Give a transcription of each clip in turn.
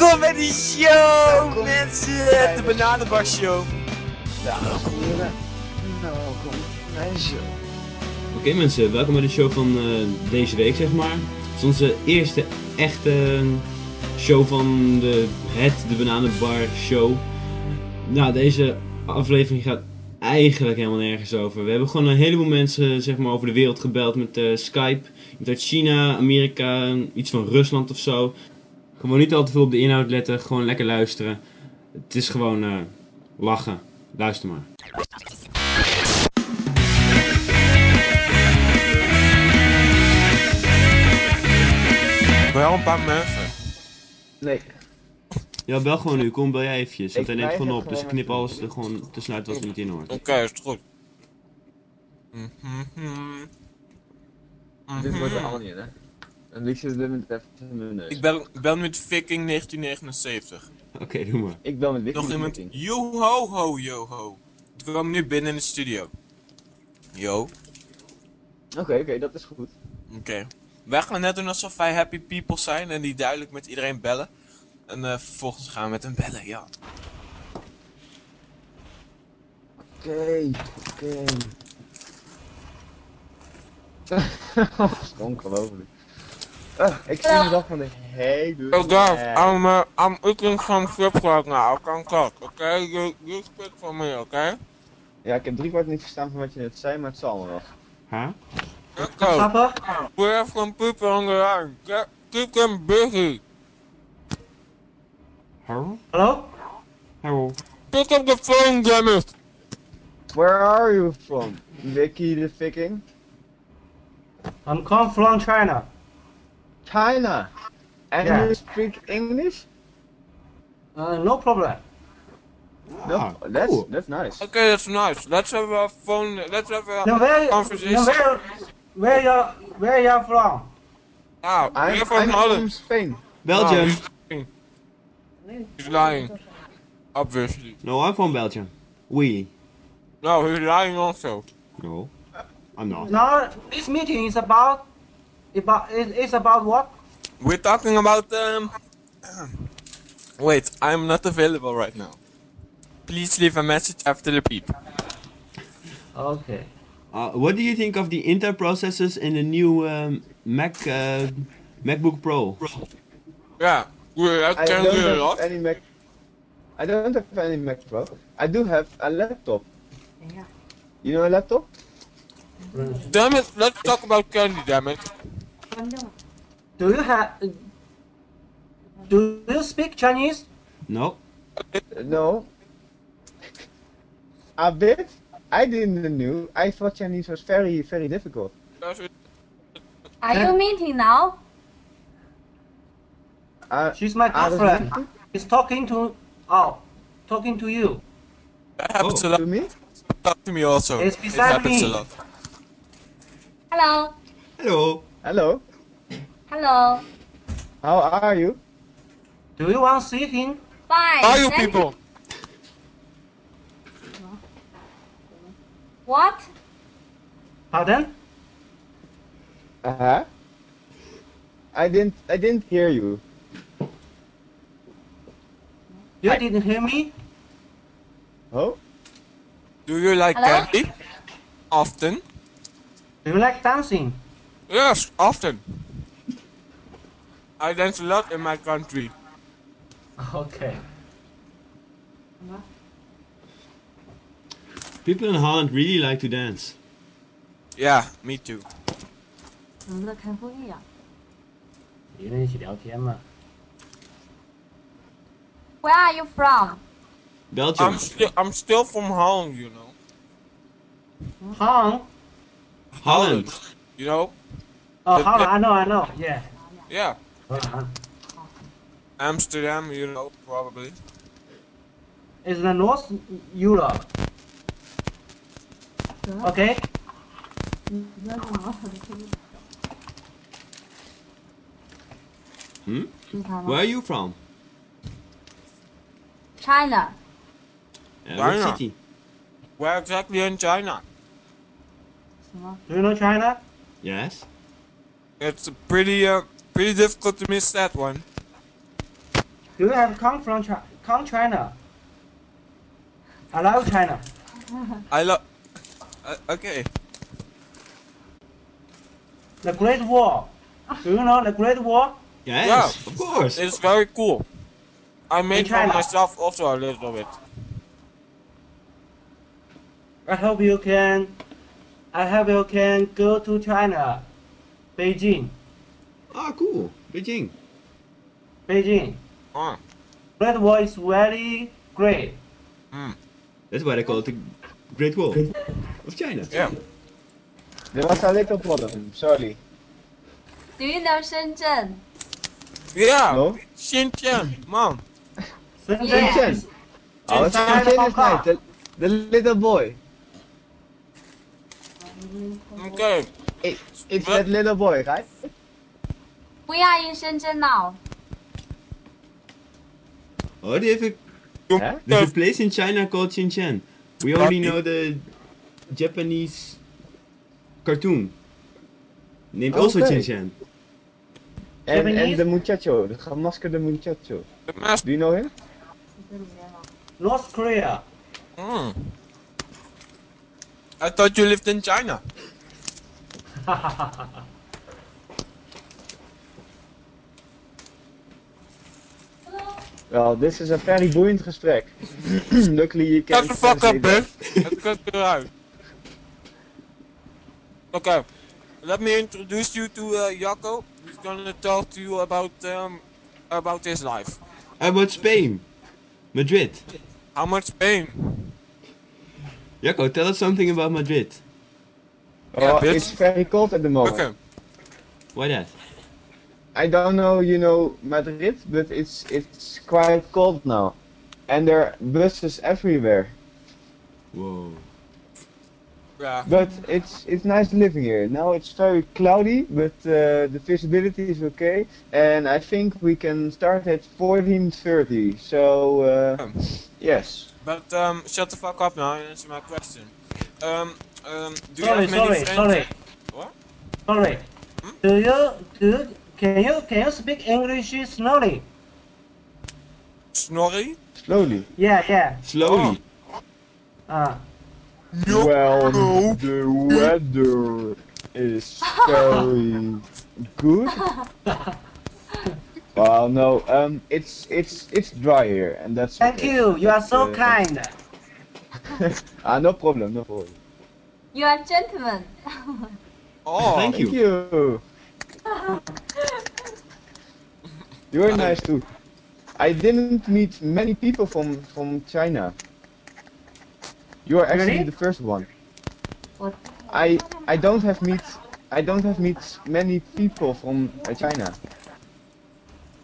Welkom bij die show, Welkom mensen! bij De de Bananenbar Show. Heren, welkom bij de show. Oké mensen, welkom bij de show van eh, deze week zeg maar. Het is onze eerste echte show van de Het de Bananenbar Show. Nou, deze aflevering gaat eigenlijk helemaal nergens over. We hebben gewoon een heleboel mensen zeg maar over de wereld gebeld met eh, Skype. Uit China, Amerika, iets van Rusland of zo. Gewoon niet al te veel op de inhoud letten, gewoon lekker luisteren. Het is gewoon eh, lachen. Luister maar. Wel een paar mensen. Nee, Ja, bel gewoon nu. Kom, bel jij eventjes. Want Ik hij neemt gewoon op. Dus ik knip alles er gewoon tussenuit wat er niet in hoort. Oké, is goed. Mhm. dit wordt er allemaal niet hè. En ik zit met even mijn neus. Ik ben, ik ben met Viking 1979. Oké, doe maar. Ik bel met Wiki. Nog iemand? Yo ho ho yo ho. Ik kwam nu binnen in de studio. Yo. Oké, oké, dat is goed. Oké. Wij gaan net doen alsof wij happy people zijn en die duidelijk met iedereen bellen. En eh, vervolgens gaan we met hem bellen, ja. Oké, oké. Ongelooflijk. Ah, ik zie het al van de hele... Oh guys, I'm, uh, I'm eating some chips right now. I can't talk, okay? You, you speak for me, okay? Ja, ik heb drie kwart niet verstaan van wat je net zei, maar het zal me wel. Huh? We have some people on the line. Get, keep them busy. Harold? Hello? Harold? Pick up the phone, damn it. Where are you from? Vicky the Viking? I'm come from China. China! And Yeah. you speak English? Uh, no problem. No, Ah, that's, cool. that's nice. Okay, that's nice. Let's have a phone. Let's have a Then where, conversation. then where, where you, where you from? Ah, I'm, we're from I'm from Holland. Spain. Belgium? Oh, he's lying. Obviously. No, I'm from Belgium. We. No, he's lying also. No. I'm not. Now, this meeting is about, about it, it's about what? We're talking about um. Wait, I'm not available right now. Please leave a message after the beep. Okay. Uh, what do you think of the Intel processors in the new um, Mac uh, MacBook Pro? Yeah, we I I can don't do a have lot. any Mac. I don't have any Mac Pro. I do have a laptop. Yeah. You know a laptop? Damn it, let's talk about candy, damn it. Do you have, do you speak Chinese? No. No. A bit. I didn't know. I thought Chinese was very, very difficult. Are you meeting now? Uh, She's my dat is girlfriend. goed. She's talking to, oh, talking to you. That happens Oh. a lot. To me? Talk to me also. It's it happens me. a lot. Hello. Hello. Hello. Hello. How are you? Do you want to see him? Fine. Are you Thank people? What? Pardon? Uh huh. I didn't. I didn't hear you. You Hi. didn't hear me? Oh. Do you like Hello? candy? Often? Do you like dancing? Yes, often. I dance a lot in my country. Okay. People in Holland really like to dance. Yeah, me too. 怎么在开会呀？一个人一起聊天嘛。 Where are you from? Belgium. I'm still I'm still from Holland, you know. Han? Holland. You know? Oh, The- Holland, the- I know, I know, yeah. Yeah. Uh-huh. Amsterdam, you know, probably. It's the North Europe. Yeah. Okay? Hmm? Where are you from? China. Uh, China. City? Where exactly in China? Do you know China? Yes. It's a pretty uh, pretty difficult to miss that one. Do you have come from China? Come China. I love China. I love. Uh, okay. The Great Wall. Do you know the Great Wall? Yes, Yeah. of course. It's very cool. I made for China. myself also a little bit. I hope you can. I hope you can go to China, Beijing, Ah, cool. Beijing. Beijing. Ah. Great Wall is very great. That's why they call it the Great Wall of China. Yeah. There was a little problem, sorry. Do you know Shenzhen? Yeah. No? Xinjiang, man. Shenzhen Yeah. Oh, Inside Shenzhen Hong is nice. The, the little boy. Okay. It, it's What? that little boy, right? We are in Shenzhen now. Oh, they have a, Huh? there's a place in China called Xinjiang. We only know the Japanese cartoon named also Okay. Xinjiang. And, Japanese? and the muchacho, the gemaskerde muchacho. Do you know him? North Korea. Mm. I thought you lived in China. Well, this is a very boeiend gesprek. Luckily you can Shut the fuck up, bitch. Het kut eruit. Okay. Let me introduce you to uh, Jacco. He's gonna talk to you about um about his life. About Spain. Madrid. How much pain? Jacco, tell us something about Madrid. Oh, it's very cold at the moment. Okay. Why that? I don't know, you know, Madrid, but it's it's quite cold now, and there are buses everywhere. Whoa. Yeah. But it's it's nice living here. Now it's very cloudy, but uh, the visibility is okay, and I think we can start at 14:30. So uh, Um, yes. But um, shut the fuck up now and answer my question. Um, um, do you Sorry, have many sorry, friends? sorry, What? sorry. Do you do? Can you can you speak English slowly? Snorri? Slowly. Yeah, yeah. Slowly. Uh, Well, the weather is very good. Well, no, um, it's it's it's dry here, and that's thank okay. you. You are so Uh, kind. Ah, no problem, no problem. You are gentleman. Oh, Thank Thank you. You. You're nice too. I didn't meet many people from from China. You are actually Really? the first one. What? I I don't have meet I don't have meet many people from uh, China.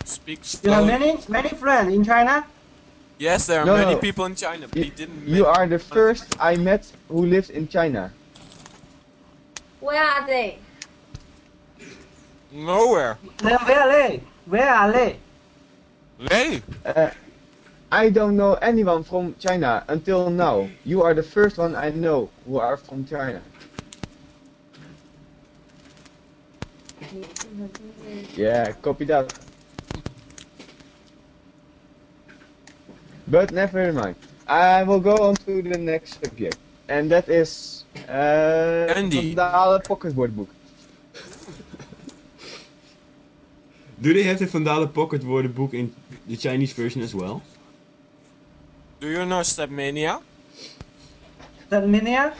Speak You have many many friends in China. Yes, there are No, many no. people in China, but You, he didn't. you are the first I met who lives in China. Where are they? Nowhere. Then where are they? Where are they? Hey, Uh, I don't know anyone from China until now. You are the first one I know who are from China. Yeah, copy that. But never mind. I will go on to the next subject. And that is uh Andy. Van Dalen pocketwoordboek. Do they have the Vandalen Pocket woordenboek in the Chinese version as well? do you know Stepmania? That Minia?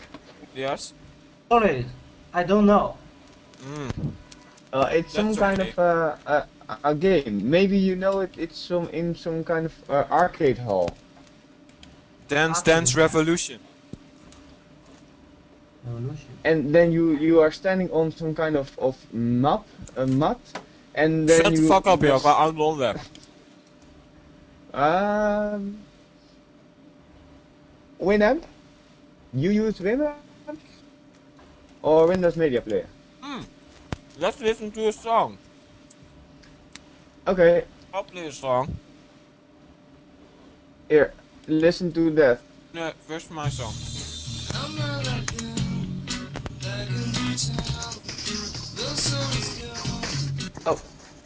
Yes. Sorry, I don't know. Mm. Uh, it's some That's kind okay. of uh, a, a game. Maybe you know it. It's some in some kind of uh, arcade hall. Dance Okay. Dance Revolution. Revolution. and then you you are standing on some kind of of map a mat and then Shut you the fuck up, just- Jacco. I'm on there. um Winamp you use Winamp or Windows Media Player Let's listen to a song. okay I'll play a song. here listen to that No, first my song.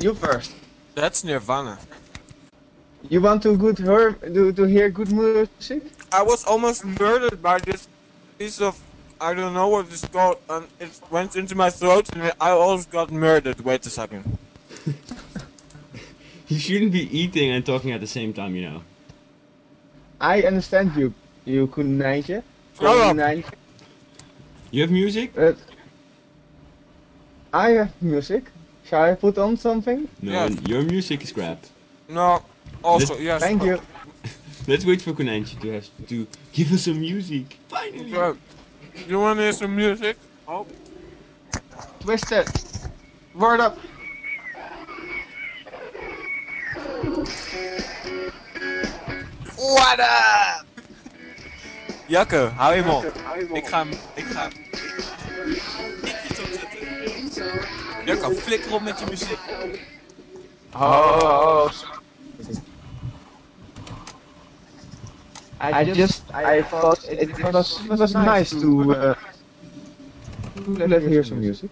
You first That's Nirvana. You want to good hear to, to hear good music? I was almost murdered by this piece of I don't know what it's called, and it went into my throat, and I almost got murdered. Wait a second. You shouldn't be eating and talking at the same time, you know. I understand you, you konijntje. Shut up. You have music? But I have music. Shall I put on something? No, Yes. your music is crap. No. Also, Dit- yes. Thank you. Let's wait for Konijntje to have to give us some music. Finally! Uh, you want to hear some music? Oh. Twist it. Word up. What up? Jacke, hou je mond. Ik ga hem. Ik ga hem. Ik iets opzetten. Jacke, flikker op met je muziek. Oh. I just, I thought it was, it was nice to, uh, to let hear some music.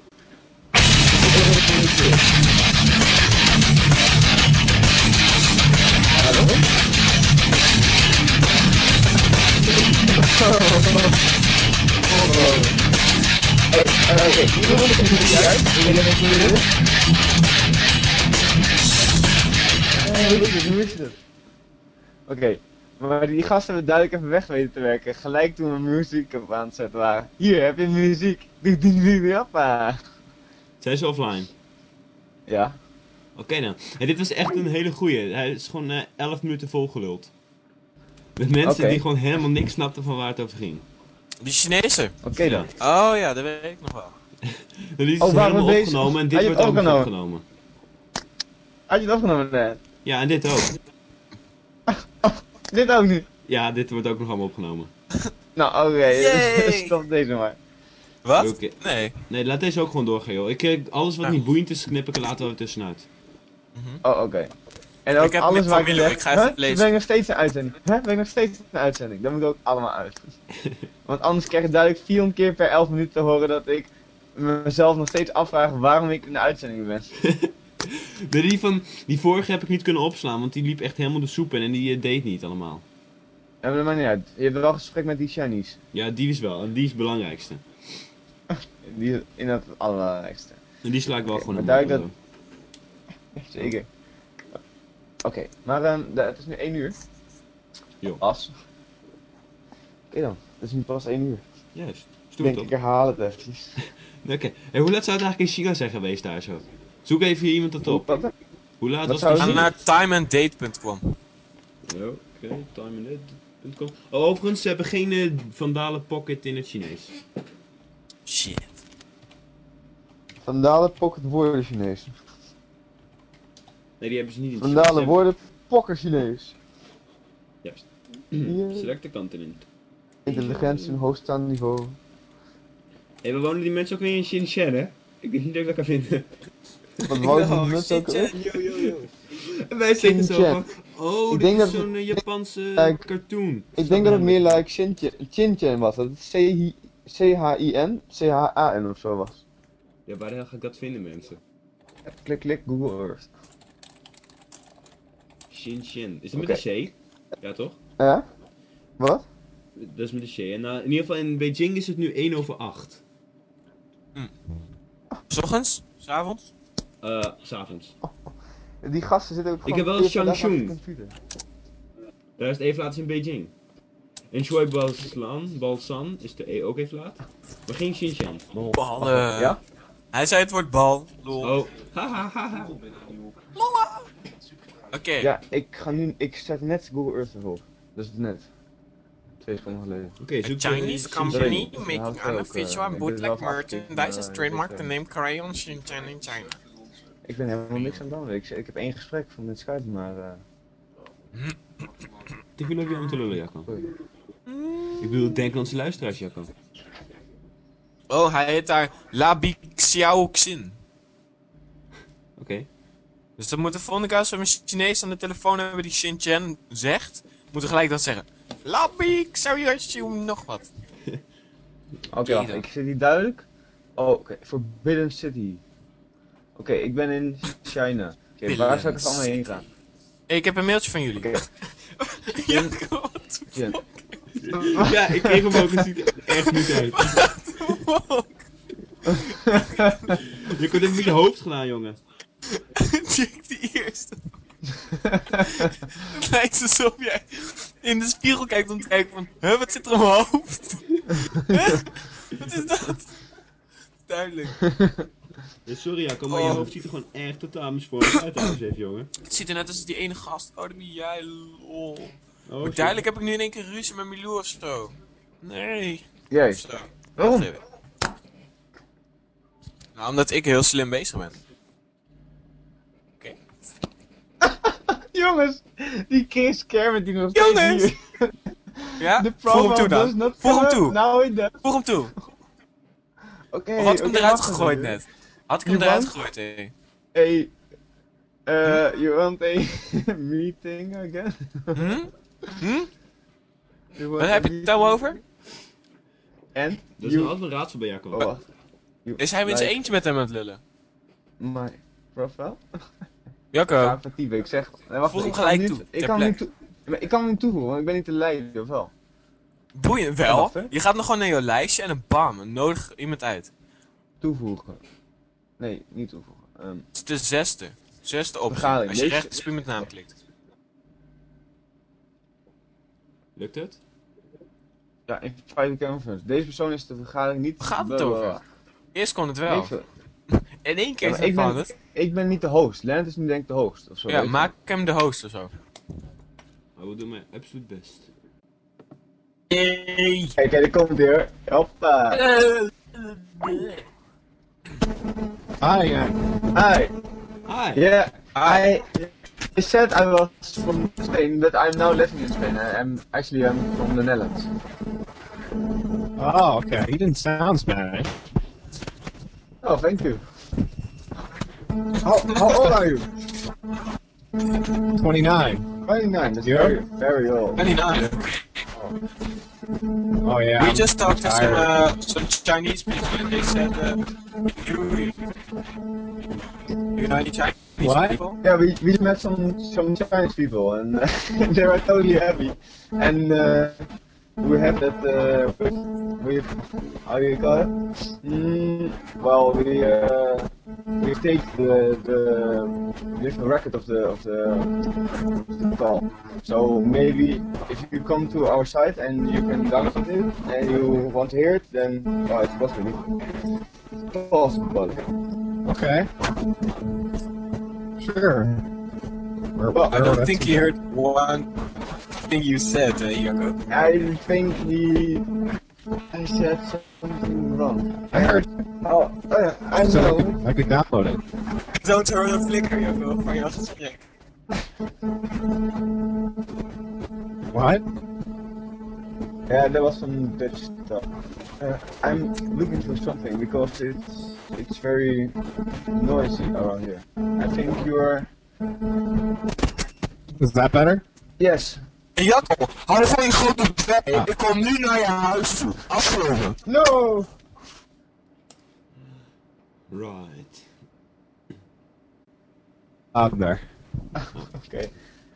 Het? Hoe het? Oké, maar die gasten hebben duidelijk even weg weten te werken. Gelijk toen we muziek op aan het zetten waren. Hier, heb je muziek. Doe die die hoppa. Zijn ze offline? Ja. Oké dan. En dit was echt een hele goeie. Hij is gewoon eh 11 minuten volgeluld. Met mensen Oké. die gewoon helemaal niks snapten van waar het over ging. Die Chinezen. Oké dan. Oh ja, dat weet ik nog wel. Die is Oh, we helemaal bezig? opgenomen en dit Had je wordt het ook nog opgenomen? opgenomen. Had je het opgenomen net? Ja, en dit ook. Dit ook nu. Ja, dit wordt ook nog allemaal opgenomen. Nou, oké. Yay. Stop deze maar. Wat? Nee. Nee, laat deze ook gewoon doorgaan, joh. Ik, eh, alles wat Ja. niet boeiend is, knip ik er later wel tussenuit. Oh, oké. En ook Ik heb alles waar ik ik ga even lezen. ben ik nog steeds een uitzending. Hè? Ben ik nog steeds een uitzending. Dat moet ook allemaal uit. Want anders krijg je duidelijk 400 keer per 11 minuten te horen dat ik mezelf nog steeds afvraag waarom ik in de uitzending ben. De, die van die vorige heb ik niet kunnen opslaan, want die liep echt helemaal de soep in en die eh, deed niet allemaal. Ja, maar niet uit. Je hebt wel gesprek met die Chinese. Ja, die is wel. En die is het belangrijkste. Die is inderdaad het allerbelangrijkste. En die sla ik wel gewoon maar duidelijk dat- Zeker. Oké, maar ehm, de- het is nu 1 uur. Jo. As. Oké dan, het is nu pas 1 uur. Juist. Denk ik herhaal het eventjes. Oké. En hoe laat zou het eigenlijk in China zijn geweest daar zo? Zoek even hier iemand dat op. Wat? Hoe laat Wat was zou het Ga het naar timeanddate.com. Oké, timeanded.com. Oh, overigens, ze hebben geen eh, Vandalen Pocket in het Chinees. Shit. Vandalen pocket woorden Chinees. Nee, die hebben ze niet in het Vandalen Chinees. woorden pokker Chinees. Juist. Hier. Select the continent. Intelligentie hoogstaand niveau. Hé, we wonen die mensen ook weer in Shenzhen, hè? Ik denk niet dat ik dat kan vinden. Wat je die mensen ook weer? En wij zeggen zo Shenzhen. van, oh, Ik dit denk is dat- zo'n eh, Japanse Like- cartoon. Ik denk dat het meer like Shinchen was. Dat het C-H- C-H-I-N, C-H-A-N of zo was. Ja, waar de hel ga ik dat vinden, mensen? Klik, klik, Google Earth. Shenzhen. Is het met een C? Ja, toch? Ja? Wat? Dat is met een C. En eh, in ieder geval in Beijing is het nu 1 over 8. S ochtends? S'avonds? Eh, s'avonds. Die gasten zitten ook gewoon... heb wel computer. Daar is het even laat is in Beijing. En Shui Balsan, Balsan is de E ook even laat. Maar geen Shenzhen. Ballen. Ja? Hij zei het woord bal. Lol. Oh, haha, haha. Oké. Ja, ik ga nu... Ik zet net Google Earth erop. Dat is net. Twee seconden geleden. Oké, A zoek Chinese eh, company making unofficial eh, and bootleg afgekeken, merchandise has maar trademarked the name Crayon Shenzhen in China. Ik ben helemaal niks aan het doen. Ik, ik heb één gesprek van met Skype, maar... eh, Ik wil ook weer om te lullen, Jacco. Ik bedoel, denk aan onze luisteraars, Jacco. Oh, hij heet daar Labi Xiaoxin. Oké. Dus dan moet de volgende keer als we een Chinees aan de telefoon hebben die Shenzhen zegt, moeten we gelijk dat zeggen. Labi Xiaoxin nog wat. Oké, wacht, dan. ik zit hier duidelijk. Oh, oké. Forbidden City. Oké, ik ben in China. Oké, waar zou ik het allemaal heen gaan? Hey, ik heb een mailtje van jullie. Wat Jen. Ja, ik kreeg hem ook. Ziet er echt niet uit. Je kunt het met je hoofd gedaan, jongen. Check die eerste. Het lijkt alsof jij in de spiegel kijkt om te kijken van... Huh, wat zit er op mijn hoofd? Huh? Wat is dat? Duidelijk. Ja, sorry, Jacco, maar je hoofd ziet er gewoon echt totaal misvormd uit trouwens even, jongen. Het ziet er net als die ene gast. Oh, dat ben jij, lol. Oh, Maar duidelijk heb ik nu in één keer ruzie met Milou of zo. Nee. Jij. Waarom? Nou, omdat ik heel slim bezig ben. Jongens, die Chris Kermit die nog steeds Jongens! hier- Ja? De Voeg hem toe dan. Voeg hem toe. Nou, in de... Voeg hem toe. Oké, Of had ik hem eruit gegooid net? Had ik hem eruit gegooid, hé. Hey, uh, you want a meeting again? Hm? Hm? Want Waar a heb je het nou over? En? Dat is You- een raadsel bij Jacco. Oh, wacht. You Is hij in zijn eentje met hem aan het lullen? My profile? Jacco. Ja. Ik zeg... Nee, wacht, Voeg hem ik kan gelijk toe, Ik kan, hem toe, ik kan hem niet toevoegen, want ik ben niet de leider, of wel? Boeiend Ja, wel. Je gaat nog gewoon naar je lijstje en dan bam, nodig iemand uit. Toevoegen. Nee, niet toevoegen. Ehm, Het is de zesde. Zesde optie. Vergadering. Als je Deze- rechts met naam klikt. Lukt het? ja, invite camera Deze persoon is de vergadering niet... Waar gaat het over? Eerst kon het wel. In één Ja, keer maar is ik, ben, het. ik ben niet de host. Lennart is nu denk ik de host, of zo. Ja, maak hem de host of zo. Oh, we doen mijn absoluut best. Yay! Kijk, daar komt hoor. Hoppa. Hi, uh, Hi. Hi! Yeah, I, I said I was from Spain, but I'm now living in Spain. I, I'm actually I'm from the Netherlands. oh, okay. You didn't sound Spanish. Oh, thank you. How, how old are you? 29. 29. That's Yeah. very, very old. 29. Oh, yeah. We I'm just talked to some, uh, some Chinese people and they said, uh, you, you know any Chinese What? people? Yeah, we, we met some some Chinese people and uh, they were totally happy. And uh, we have that uh, we how you call it? Mm, well, we uh, we take the the we have a record of the of the, of the call. So maybe if you come to our site and you can download it and you want to hear it, then well, it's possible. Possible. Okay. Sure. Well, I don't think he heard one thing you said, uh, Jacco. I think he. I said something wrong. I heard. Oh, oh yeah, I So I know. could, I could download it. Don't hoor een flikker, Jacco, van jouw gesprek. What? Yeah, there was some Dutch stuff. Uh, I'm looking for something because it's it's very noisy around here. I think you are. Is that better? Yes. Jacco, hou gewoon je grote bek. Ik kom nu naar je huis toe. Afgelopen. No. Right. Out there. Okay.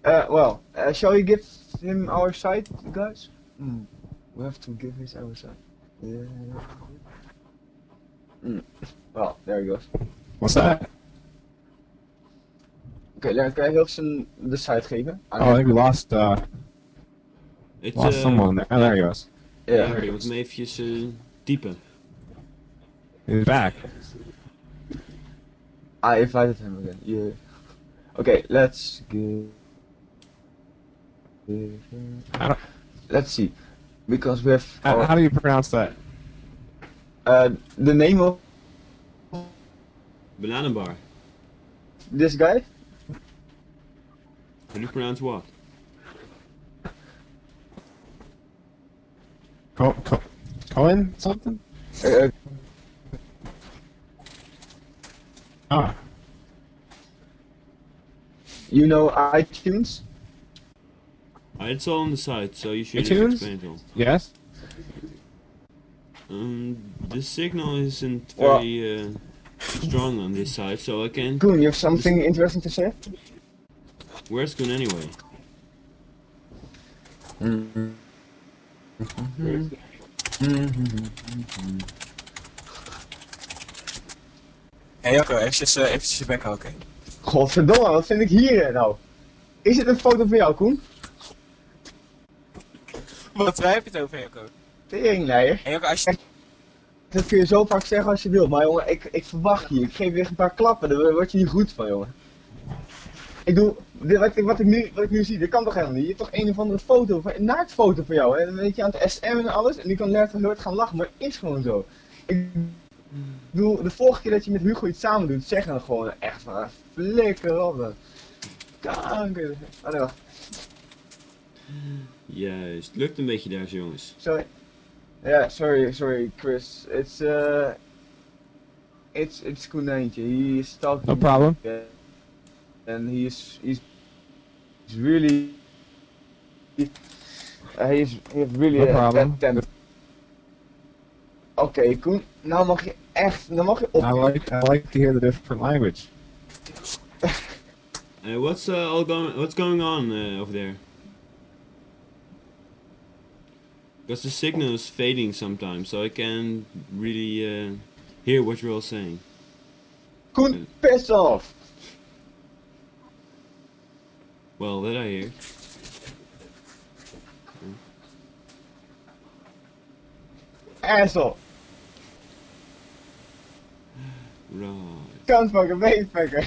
Uh, well, uh, shall we give him our site, guys? Hmm. We have to give his our site. Yeah. Mm. Well, there he goes. What's that? Oké, dan kan je heel zijn de site geven. Oh, I think we lost, uh, Het, lost eh, someone there. Oh, there he goes. Ja. Ja, je moet hem eventjes eh, typen. He's back. I invited him again. Yeah. Okay, let's give. give him- How do, Let's see, because we have how, how do you pronounce that? uh, the name of Bananenbar. this guy. How do you pronounce what? Co- Co- Cohen something? Uh, Ah, you know iTunes. It's all on the site, so you should iTunes? explain it all. yes? Um, the signal isn't Well- very uh, strong on this side, so I can. Koen, you have something interesting to say? Where's Koen anyway? Hé hey, Jacco, eventjes, eh, eventjes je bek houden? Godverdomme, wat vind ik hier nou? Is het een foto van jou, Koen? Wat, waar heb je het over, Jacco? Teringleier. Hey, Jacco, als je... Dat kun je zo vaak zeggen als je wilt, maar jongen, ik, ik verwacht je. Ik geef je echt een paar klappen, daar word je niet goed van, jongen. Ik doe, wat, ik- wat, ik nu, wat ik nu zie, dat kan toch helemaal niet? Je hebt toch een of andere foto, van- een naaktfoto van jou, hè? Weet je aan het SM en alles, en die kan heel hard gaan lachen, maar het is gewoon zo. Ik bedoel, de vorige keer dat je met Hugo iets samen doet, zeg dan gewoon echt van, flikker op dan. Kanker. Oh nee, wacht, Juist, lukt een beetje daar, jongens. sorry. Ja, sorry, sorry, Chris. It's, uh... It's, it's Koenijntje. He is talking No problem. Yeah. And he's he's he's really uh, he's he has really No a problem. bad temper. Oké, Koen, nou mag je echt, nou mag je op. I like I like to hear the different language. Uh, what's uh, all going? What's going on uh, over there? Because the signal is fading sometimes, so I can't really uh, hear what you're all saying. Koen, piss off! Well, that I hear. Asshole! Right. Kantfucker, basefucker!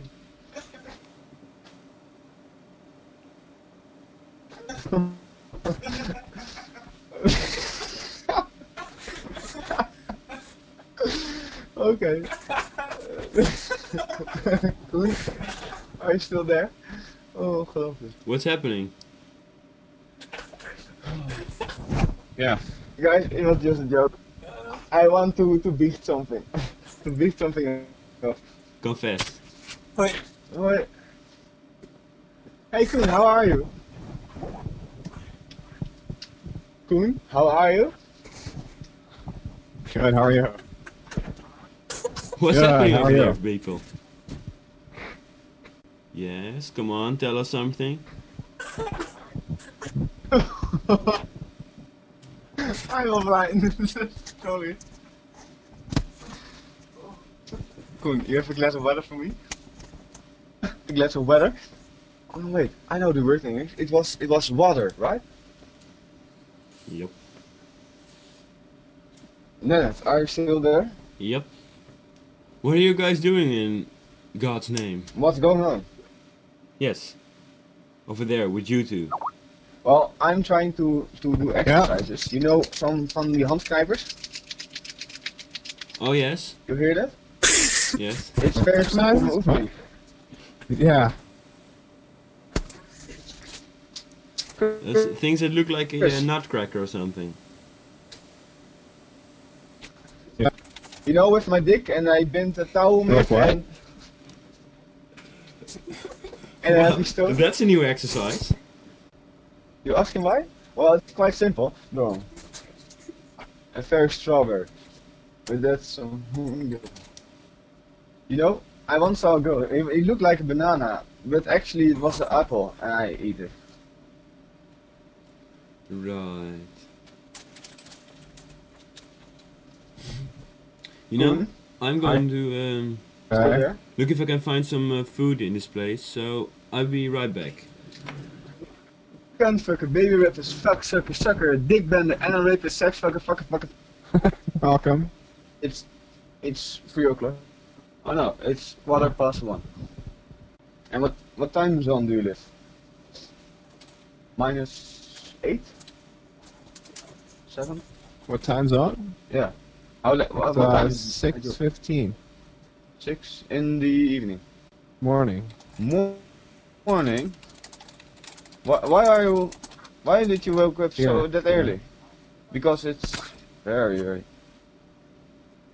Okay. Koen, are you still there? Oh, ongelooflijk. What's happening? Yeah. Guys, it was just a joke. I want to to beat something. to beat something up. Confess. Hoi. What? Hey Koen, how are you? Koen, how are you? Good. How are you? What's Yeah, happening how over are there, people? Yes, come on, tell us something. I'm offline. Sorry. Koen, you have a glass of water for me? a glass of water? Oh no, wait, I know the word in English. It was it was water, right? Yep. Nennet, are you still there? Yep. What are you guys doing in God's name? What's going on? Yes. Over there with you two. Well, I'm trying to to do exercises. You know, from, van die handknijpers. Oh yes. You hear that? Yes. It's very good for Exercises? movement. Yeah. That's things that look like a Yes. nutcracker or something. You know, with my dick and I bent the towel Like what? and and a heavy stone. That's a new exercise. You asking why? Well, it's quite simple. No. A very strawberry. But that's um, You know, I once saw a girl. It, it looked like a banana, but actually it was an apple, and I eat it. Right. You know, Koen? I'm going to um, Still look if I can find some uh, food in this place. So I'll be right back. Cuntfucker, baby rappers, fuck sucker, sucker, dick bender, anal rapist, sex fucker, fucker, fucker. Welcome. It's it's three o'clock. Oh no, it's quarter past one. And what what time zone do you live? Minus eight? Seven? What time zone? Yeah. How la- what, It's, what uh, time? is it? six fifteen Six in the evening. morning. Mo- morning. Why, why are you? Why did you wake up so Yeah, that yeah. early? Because it's very early.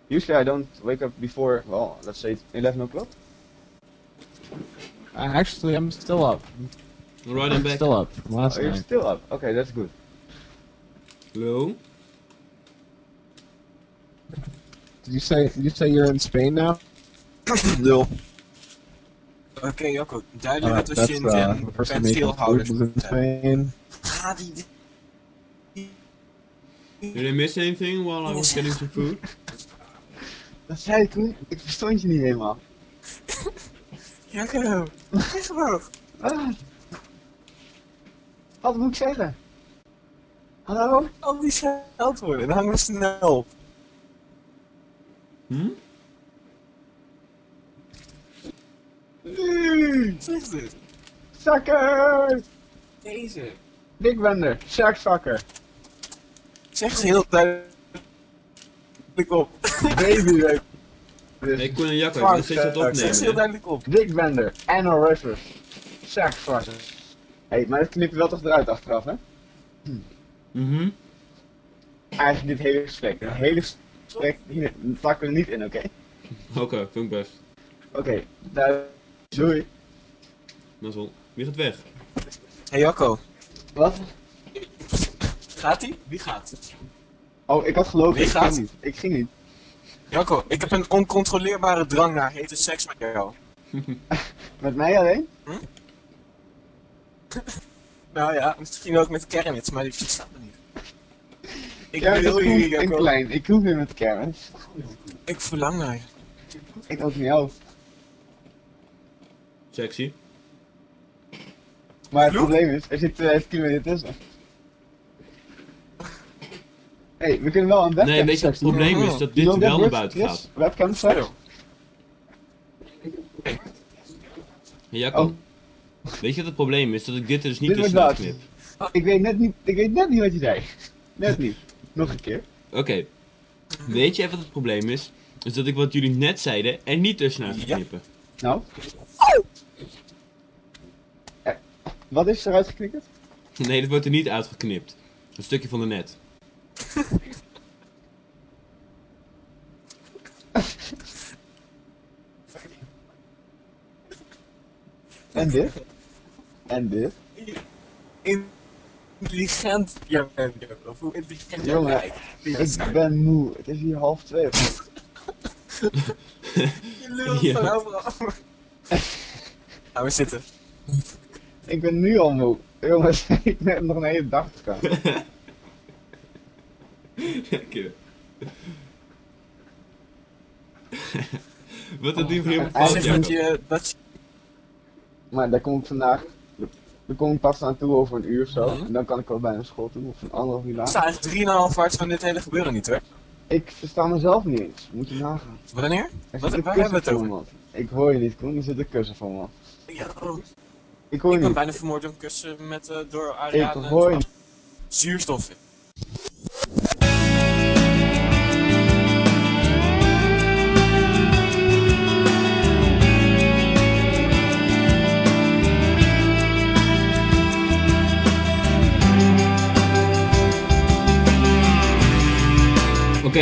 Usually I don't wake up before, well, let's say 11 o'clock. Uh, actually, I'm still up. Alright, I'm back. Still up from last Oh, you're night. still up. Okay, that's good. Hallo? You say did you say you're in Spain now? Lul. Oké, Jacco. Duidelijk Uh, dat als je in uh, in Spain. Ga die... Did I miss anything while I was getting some food? Dat zei ik toen. Ik verstond je niet helemaal. Jacco. Zeg maar. Ah. Wat moet ik zeggen? Hallo? Al die scheldwoorden, dan hangen we snel op. Hm? Zeg dit. Zakker! Deze. Big Bender. Shark Zakker. Zeg het heel duidelijk op. Baby Rape. Nee, Koen en Jacco, ik Fuck, ben steeds wat eh, Zeg het heel opnemen. duidelijk op. Big Bender. Anal Rushers. Shark Zakker. Hé, hey, maar dat knip je wel toch eruit achteraf, hè? Mhm. Eigenlijk dit hele gesprek. Het hele gesprek, hier, plakken we er niet in, oké? Oké, vind ik best. Oké, daar. Doei. Dat is wel. Wie gaat weg? Hey Jacco. Wat? Gaat ie? Wie gaat? Oh, ik had geloofd. Wie ik gaat? ging niet. Ik ging niet. Jacco, ik heb een oncontroleerbare drang naar hete seks met jou. Met mij alleen? Nou ja, misschien ook met Kermit, maar die niet. Ik Ja, wil in klein. Ik hoef weer met Karen. Ik verlang naar je. Ik ook niet over. Sexy. Maar het probleem is, er zit uh, 10 minuten tussen. Hé, hey, we kunnen wel een webcam Nee, weet je wat het probleem is? Dat dit wel naar word? buiten Yes, gaat. Webcam seks? Hey Jacco, Oh. weet je wat het probleem is? Dat ik dit er dus niet laat. knip. Ik weet net niet, ik weet net niet wat je zei. Net niet. Nog een keer. Oké. Weet je even wat het probleem is? Is dat ik wat jullie net zeiden er niet tussenuit ga Ja. knippen. Nou. Eh, wat is eruit geknikkerd? Nee, dat wordt er niet uitgeknipt. Een stukje van de net. En dit? En dit? Intelligent jij bent, Jacco. Of hoe intelligent jij Jongen, bent. Ik ben moe. Het is hier half twee. of zo. Je lult Ja. van overal. Gaan we zitten. Ik ben nu al moe. Jongens, ik heb nog een hele dag gegaan. Lekker. Wat voor iemand Hij fout, dat je... Dat je Maar daar kom ik vandaag. Daar kom ik pas aan toe over een uur of zo. Mhm. En dan kan ik wel bij naar school toe. Of een anderhalf uur ik later. sta eigenlijk 3,5 hard van dit hele gebeuren niet hoor. Ik versta mezelf niet eens. Moet je nagaan. Wanneer? Er Wat, een waar hebben we het over? man. Ik hoor je niet, Koen. Er zit een kussen voor me. Ja. Ik hoor ik ben niet. bijna vermoord door een kussen met, eh, door Ik Ariane. hoor je. Zuurstof. Oké,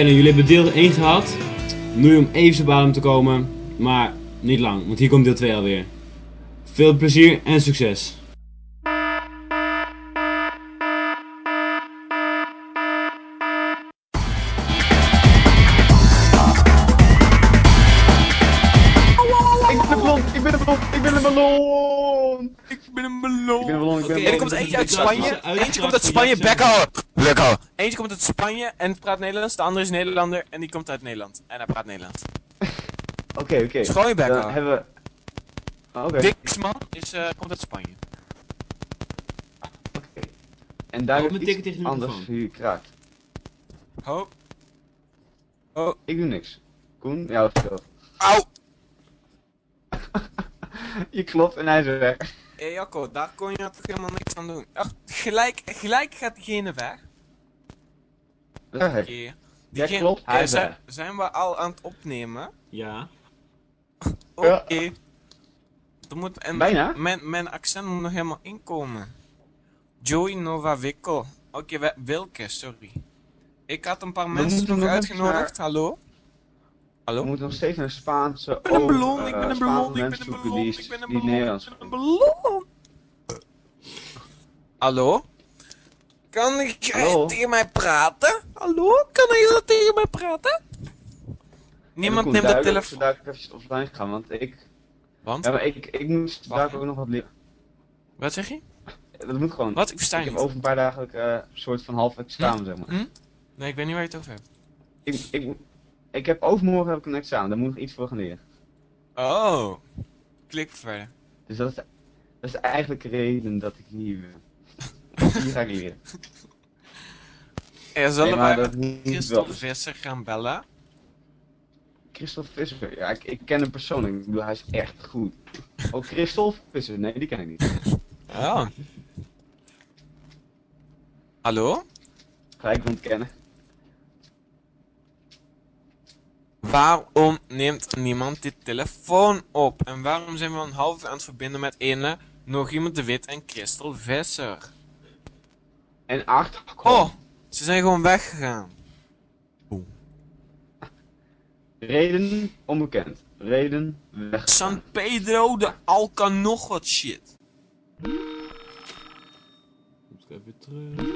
nou jullie hebben deel 1 gehad. Nu om even op adem te komen. Maar niet lang, want hier komt deel 2 alweer. Veel plezier en succes. Ik ben een ballon! Ik ben een ballon! Ik ben een ballon! Ik ben een ballon. Ik ben een ballon, ik ben Oké, een En er ballon. komt eentje uit Spanje. Eentje komt uit Spanje. Jack Bekker. Eentje komt uit Spanje en praat Nederlands. De andere is Nederlander en die komt uit Nederland. En hij praat Nederlands. Oké, oké. Schoon je bek Dan hebben we... Oh, Oké. Dixman is, eh, komt uit Spanje. En daar Oh, is iets anders wie kraakt. Ho. Oh. Ik doe niks. Koen, jou vertel. Auw. Je klopt en hij is weg. Hé Jacco, daar kon je toch helemaal niks aan doen. Ach, gelijk, gelijk gaat diegene weg. Oké. Ja, Diegene- klopt, hij eh, zijn, we al aan het opnemen? Ja. Oké. Ja. Er moet, en Bijna. Mijn, mijn accent moet nog helemaal inkomen. Joey Nova Wikkel. Oké, we- Wilke, sorry. Ik had een paar mensen nog uitgenodigd, hallo? We Hallo? moeten nog steeds een Spaanse Ik ben een ballon, eh, ik ben een Spaanse ballon, ik ben een ballon, ik ben een ballon, ik ben een ballon. Hallo? Kan ik Hallo? tegen mij praten? Hallo? Kan je tegen mij praten? Niemand neemt de telefoon. Heb ik even offline gegaan, want ik... Want? Ja, maar ik, ik moet Wacht. daar ook nog wat leren. Wat zeg je? Dat moet gewoon. Wat? Ik versta Ik je heb niet. over een paar dagen ook, eh, een soort van half examen, zeg maar. Hm? Nee, ik weet niet waar je het over hebt. Ik, ik, ik heb overmorgen heb ik een examen, daar moet ik nog iets voor gaan leren. Oh. Klik verder. Dus dat is, dat is eigenlijk de reden dat ik hier ben. Hier ga ik leren. Er zullen Nee, maar wij dat met Christel. Visser gaan bellen. Christophe Visser, ja, ik, ik ken hem persoonlijk. Ik bedoel, hij is echt goed. Oh, Christophe Visser, nee, die ken ik niet. Oh. Hallo? Gelijk ontkennen. Waarom neemt niemand dit telefoon op? En waarom zijn we al een half uur aan het verbinden met ene, nog iemand de Wit en Christel Visser? En acht. Oh, ze zijn gewoon weggegaan. Reden onbekend. Reden weg. San Pedro de Alca nog wat shit. Moet ik even terug.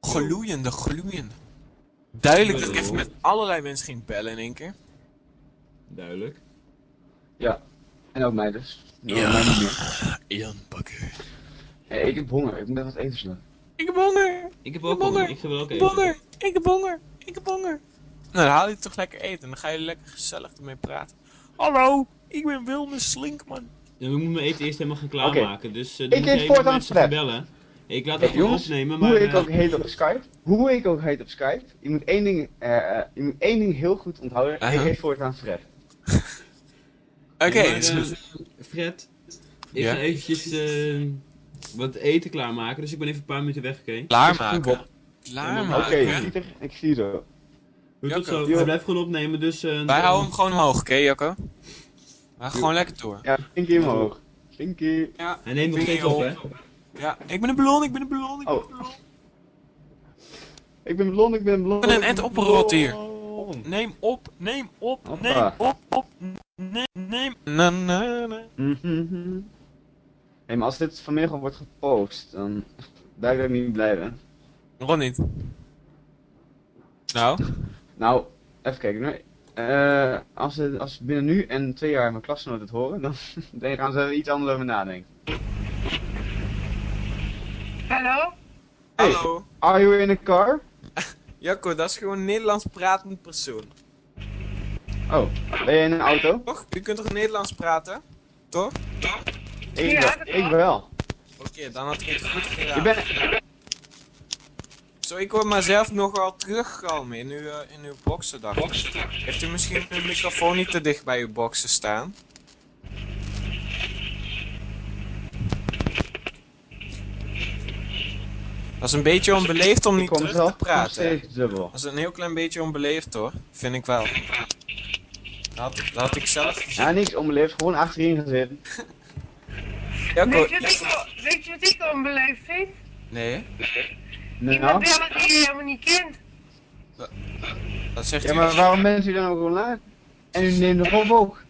Gloeiende, gloeiende. Duidelijk dat ik even met allerlei mensen ging bellen in één keer. Duidelijk. Ja. En ook mij dus. Ja. Jan Bakker. Hey, ik heb honger, ik moet even wat eten snel. Ik heb honger. Ik heb ook heb honger. Ik wel ook Ik heb even. honger. Ik heb honger. Ik heb honger. Nou, dan haal je toch lekker eten. En dan ga je lekker gezellig ermee praten. Hallo, ik ben Wilmer Slinkman. Ja, we moeten mijn eten eerst helemaal gaan klaarmaken. Dus uh, Ik moet je even mensen gaan bellen. Ik laat Hey, het gewoon jongens, opnemen, maar... hoe ik eh, ook heet op Skype, hoe ik ook heet op Skype, je moet één ding, eh, eh, je moet één ding heel goed onthouden. Aha. Ik heet voortaan Fred. Oké, eh. Fred, ik Ja? ga eventjes eh, wat eten klaarmaken, dus ik ben even een paar minuten weg, oké? klaarmaken. Oké, Klaarmaken. Pieter, ik zie. Goed, tot zo. Jo. Hij blijft gewoon opnemen, dus... eh, Wij dan- houden hem gewoon omhoog, oké Jacco? We gaan gewoon lekker door. Ja, Stinky omhoog. Stinky. Ja, Hij neemt nog ik ben steeds op, hè? Ja, ik ben een ballon, ik ben een ballon, ik ben Oh. een ballon. Ik ben blond, ik ben blond. Ik ben een opgerot hier. Neem op, neem op, Hoppa. neem op, op, neem, neem. Na, na, na. Hey, maar als dit vanmiddag wordt gepost, dan daar dat ik niet blij ben. Waarom niet? Nou, Nou, even kijken. Nee. Eh, als, het, als binnen nu en twee jaar mijn klasgenoten het horen, dan, dan gaan ze er iets anders over nadenken. Hallo? Hey. hallo. Are you in a car? Jacco, dat is gewoon een Nederlands pratend persoon. Oh, ben je in een auto? Toch? U kunt toch Nederlands praten? Toch? Ik, Ja, wel. ik wel. Oké, dan had ik het goed Je gedaan. bent... Zo, ik hoor mezelf nog wel teruggalmen in uw, eh, in uw boxen, dacht ik. Heeft u misschien uw microfoon niet te dicht bij uw boxen staan? Dat is een beetje onbeleefd om niet terug te praten. Dat is een heel klein beetje onbeleefd hoor, vind ik wel. Dat had, dat had ik zelf gezien. Ja, niks onbeleefd, gewoon achterin gaan zitten. Jacco, Weet je, wat ik, weet je wat ik onbeleefd vind? Nee, Nou, Iemand bellen die je helemaal niet kent. dat zegt ja, u. maar waarom bent u dan ook online? En u neemt de golf ook.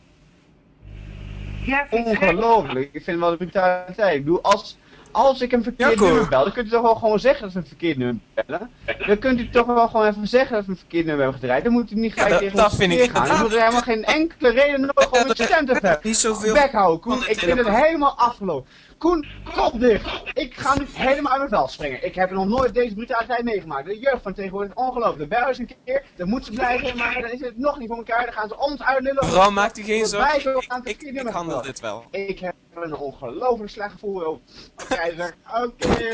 Ja, vind ik gek. Ongelooflijk. Ik vind wel de brutaliteit. Ik bedoel, als, als ik een verkeerd nummer bel, dan kunt u toch wel gewoon zeggen dat we een verkeerd nummer bellen. Dan kunt u toch wel gewoon even zeggen dat we een verkeerd nummer hebben gedraaid. Dan moet u niet gelijk dat- tegen dat vind ik gaan. Dan moet er helemaal geen enkele reden nodig om een stem te hebben. Niet zoveel. Bek houden, Koen. van de Ik vind het helemaal afgelopen. Koen, kop dicht. Ik ga nu helemaal uit mijn vel springen. Ik heb nog nooit deze brutaliteit meegemaakt. De jeugd van tegenwoordig is ongelooflijk. De is een keer, dan moet ze blijven, maar dan is het nog niet voor elkaar. Dan gaan ze ons uitlullen. Mevrouw, maakt u geen zorgen. zo Ik, het ik, handel dit wel. Ik heb een ongelooflijk slecht gevoel, joh. Oké, zeg, oké.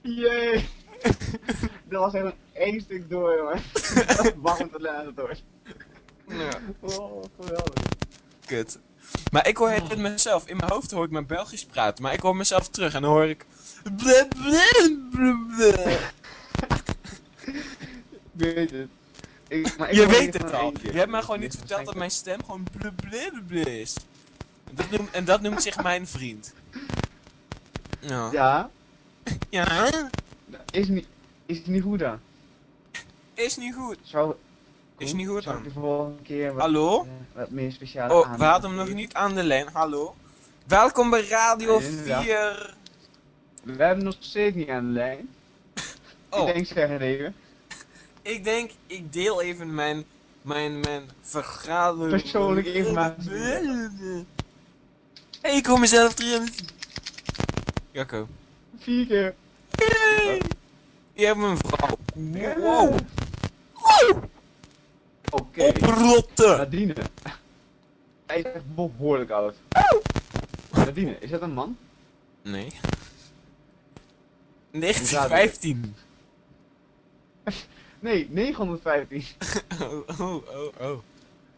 Jee. Dat was even één stuk door, jongen. Warm tot laten door. Ja. Oh, geweldig. Kut. Maar ik hoor het mezelf. In mijn hoofd hoor ik mijn Belgisch praten. Maar ik hoor mezelf terug en dan hoor ik... Ik weet het. Ik, maar ik Je weet het al. Je hebt mij gewoon niet verteld dat mijn stem gewoon bleh is. En dat, noemt, en dat noemt zich mijn vriend. Ja. Ja, Ja. is niet, is niet goed dan. Is niet goed. Zou, Is niet goed dan. de volgende keer wat, Hallo? eh, wat meer speciale Oh, we hadden hem nog niet aan de lijn. Hallo. Welkom bij Radio Ja, inderdaad. 4. We hebben nog steeds niet aan de lijn. Oh. Ik denk zeg het even. Ik denk, ik deel even mijn, mijn, mijn vergadering. Persoonlijke informatie. Hey, ik hoor mezelf erin. Jacco. Vier keer. Yay! Je hebt een vrouw. Wow. Wow. Oké. Oprotten. Nadine. Hij is echt behoorlijk oud. Nadine, is dat een man? Nee. 1915. Nee, 915. Oh, oh, oh, oh.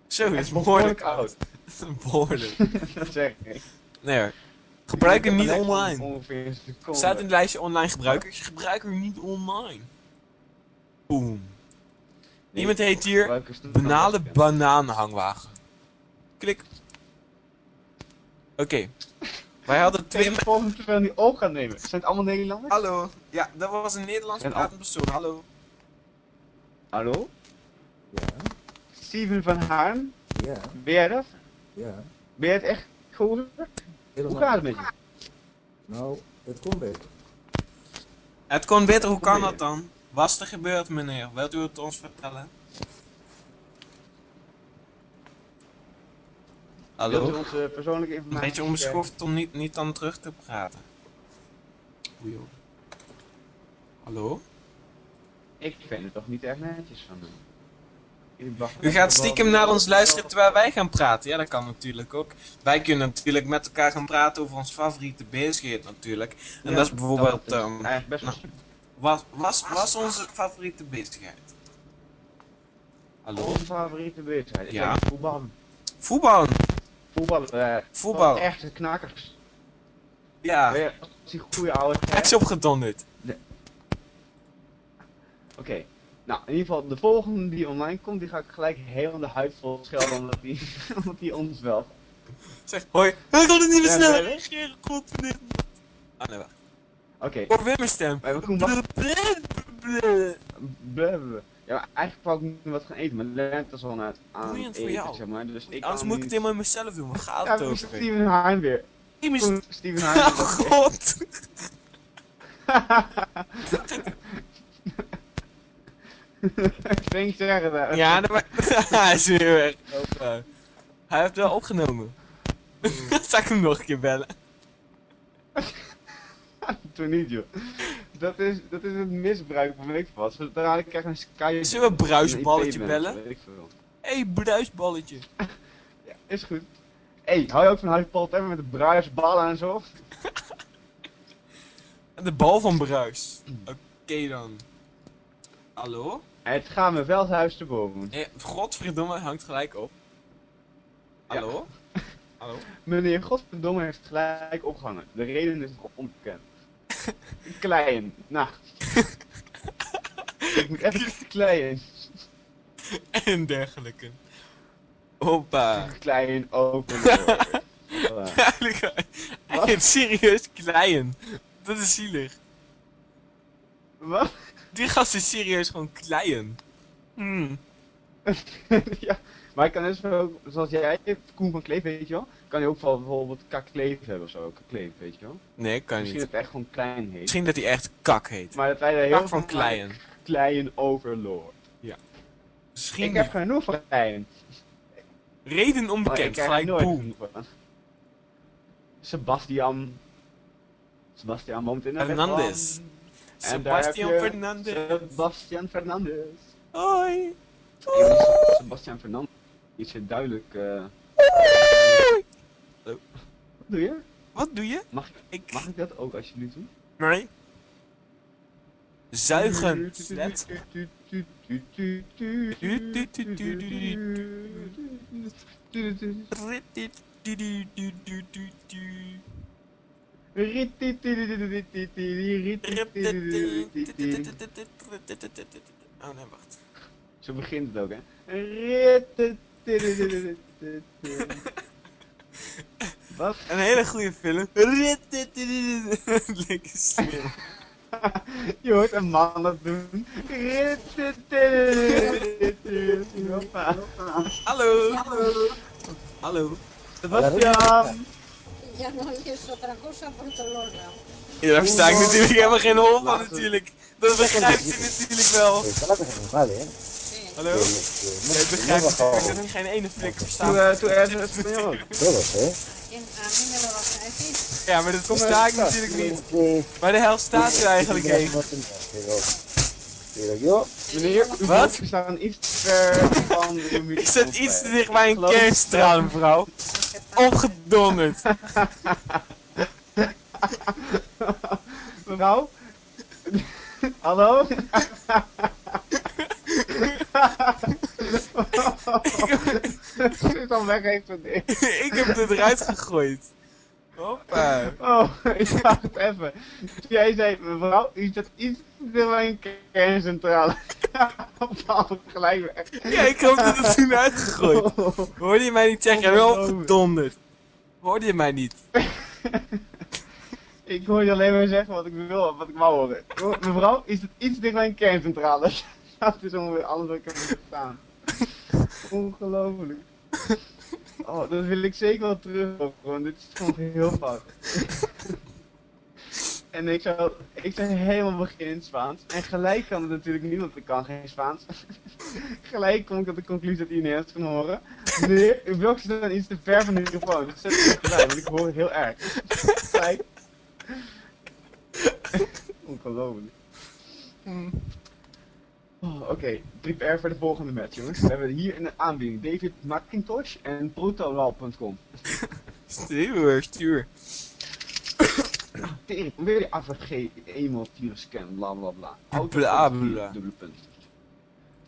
Zo, Hij is behoorlijk oud. behoorlijk. dat zeg ik. Nee hoor. Gebruik hem niet online. Ongeveer. Staat in het lijstje online gebruikers. Gebruik hem niet online. Boom. Iemand heet hier banale banaanhangwagen. Klik. Oké. Wij hadden twee... Twee volgende terwijl die ook gaan nemen. Zijn het allemaal Nederlanders? Hallo. Ja, dat was een Nederlands En al- pratend persoon. Hallo. Hallo? Ja, Steven van Haan? ja, Ben jij dat? ja. Ben jij het echt gehoord? Hoe gaat het met je? Nou, het komt beter. Het kon beter, hoe kan dat dan? Wat is er gebeurd, meneer? Wilt u het ons vertellen? Wilt u Hallo? onze persoonlijke Een informatie beetje onbeschoft om niet, niet dan terug te praten. Oei, joh. Hallo? Ik vind het toch niet erg netjes van hem. Wacht- U gaat stiekem naar ons luisteren terwijl wij gaan praten. Ja, dat kan natuurlijk ook. Wij kunnen natuurlijk met elkaar gaan praten over ons favoriete bezigheid natuurlijk. En Ja, dat is bijvoorbeeld... is ehm, eigenlijk best wel nou, was, was, was onze favoriete bezigheid? Hallo? Onze favoriete bezigheid. Ja. Ja. Voetballen. Voetballen. Voetballen. eh, Voetbal. Echte knakkers. Ja, die goede oude is opgedonderd. Oké. Nou, in ieder geval, de volgende die online komt, die ga ik gelijk heel aan de huid vol schelden omdat die, omdat die ons wel. Zeg, hoi. Ik kan het niet meer Ja, snel nee. Ah, nee, wacht. Oké. Hoor weer mijn stem. Maar. Ja, maar eigenlijk wou ik nu wat gaan eten, maar Lent is al aan het aan Boeiend het voor eten, jou. zeg maar. Dus ik Anders moet ik het helemaal mezelf doen. Waar gaat Ja, het maar over? Steven Haan weer. Kom, Steven Haan. Oh god. Ik denk zeggen daar. Ja, dat is weer weg. Hij heeft wel opgenomen. Zal ik hem nog een keer bellen? Toen niet, joh. Dat is, dat is het misbruik van weet ik wat. Zodra ik krijg een Skype. Zullen we een bruisballetje bellen? Hé, hey, bruisballetje. Ja, is goed. Hé, hey, hou je ook van Harry Potter met de bruisballen en zo? De bal van bruis. Oké dan. Hallo? Het gaat me veldhuis te boven. Godverdomme, hangt gelijk op. Hallo? Hallo? Meneer Godverdomme heeft gelijk opgehangen. De reden is nog onbekend. Klein. Nou. ik moet even klein. En dergelijke. Hoppa. Voilà. Eigenlijk, hij serieus klein. Dat is zielig. Wat? Die gast is serieus gewoon klein. Hmm. ja. Maar ik kan dus zoals jij, Koen van Kleef, weet je wel? Kan je ook van bijvoorbeeld Kak Kleef hebben of zo. Kak Kleef, weet je wel? Nee, kan Misschien niet. dat het echt gewoon klein heet. Misschien dat hij echt kak heet. Maar dat wij er heel van klein. Klein overlord. Misschien Ik heb genoeg van klein. reden onbekend. er Gelijk boem. Sebastian. Sebastian woont in heb Sebastian je Fernandez. Sebastian Fernandez. Hoi. Ja, Sebastian Fernandez is het duidelijk. eh Wat doe je? Wat doe je? Mag, Ik... mag ik dat ook alsjeblieft doen? Nee. Zuigen. Slet. Oh nee, wacht. Zo begint het ook, hè? Wat? Een hele goede film. Lekker slim. Je hoort een man dat doen. Hoppa. Hallo. Hallo. Sebastian! Ya no oyes otra cosa por. Ja, daar versta ik natuurlijk helemaal geen hol van natuurlijk. Dat begrijpt u natuurlijk wel. Vale, ¿eh? Hallo? Jij begrijpt natuurlijk dat ik geen ene flikker Tú, versta. eh, tú eres español. Todos, ¿eh? Ja, maar dat versta ik natuurlijk niet. Waar de hel staat u eigenlijk heen? Meneer, Wat? voeten staan iets ver van. Ik zit iets te dicht bij een kernstraal, mevrouw. Opgedonderd. Mevrouw? Hallo? Zit dan weg het ding. ik heb het eruit gegooid. Hoppa. Oh, ik wacht even. Jij zei, mevrouw, u zit iets te dicht bij een kerncentrale. Paul, gelijk weg. Ja, ik heb het er toen uitgegooid. Hoorde je mij niet zeggen? Wel opgedonderd. Hoorde je mij niet? Ik hoor je alleen maar zeggen wat ik wil, wat ik wou horen. Mevrouw, is het iets dicht bij een kerncentrale? Dat is ongeveer alles wat ik heb verstaan. Ongelooflijk. Oh, dat wil ik zeker wel terug want dit is gewoon heel fout. En ik zou, ik zou helemaal beginnen in het Spaans. En gelijk kan het natuurlijk niet, want ik kan geen Spaans. gelijk kom ik tot de conclusie dat iedereen het kan horen. Meneer, uw blok zit dan iets te ver van de microfoon. Dus zet het erbij, want ik hoor het heel erg. Gelijk. Ongelooflijk. Oh, Oké, prepare voor de volgende match, jongens. We hebben hier in de aanbieding David McIntosh en protolal.com. Stuur, stuur. Tering, weer die AVG, email, virus scan, bla bla bla. Bla, bla. dubbele punt.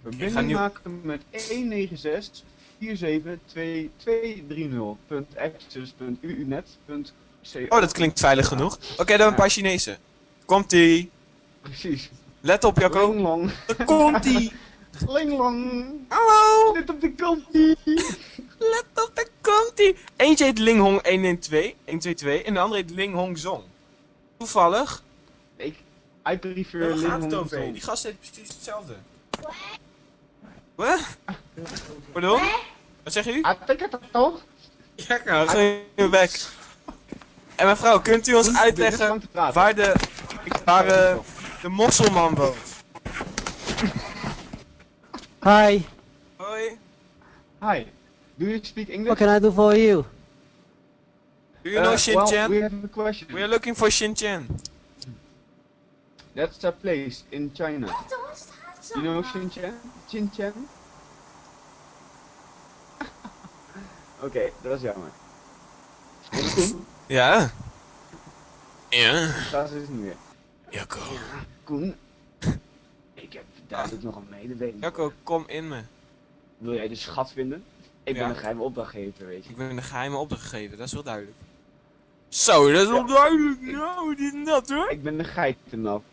Verbinding nu- maken met 196 47223.access.uunet.co. Oh, dat klinkt veilig genoeg. Oké, dan een paar Chinezen. Komt-ie. Precies. Let op, Jacco. Linglong. Daar komt-ie. Linglong. Hallo. Dit op de kopie. Let op, daar komt-ie. Eentje heet Linghong 112, 122 en de andere heet Linghong Zong. Toevallig. Ik, I prefer Waar gaat het Linglong. over? Die gast heet precies hetzelfde. Wat? Pardon? Wat zeg u? Ah, tik het toch? Gewoon je bek. En mevrouw, kunt u ons uitleggen waar de, waar eh, de mosselman woont? Hi, Hoi. Hi. Do you speak English? what can I do for you? Do you know Uh, Xinjiang? Well, we have a question. We are looking for Xinjiang. That's a place in China. You know Xinjiang? Xinjiang? Oké, dat is jammer. Ja. Ja. dat is het niet meer. Jacco. Koen, ik heb duidelijk nog een mededeling. Jacco, kom in me. Wil jij de schat vinden? Ik ben Ja. een geheime opdrachtgever, weet je. Ik ben een geheime opdracht gegeven, dat is wel duidelijk. Zo, dat is wel duidelijk. Nou, dit en dat hoor. Ik ben de geitenmelk.